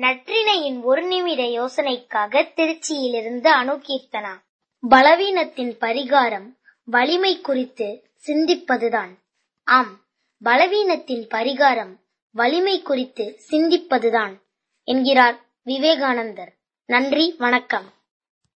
நற்றினையின் ஒரு நிமிட யோசனைக்காக திருச்சியிலிருந்து அணுகீர்த்தனா. பலவீனத்தின் பரிகாரம் வலிமை குறித்து சிந்திப்பதுதான். ஆம் பலவீனத்தின் பரிகாரம் வலிமை குறித்து சிந்திப்பதுதான் என்கிறார் விவேகானந்தர். நன்றி வணக்கம்.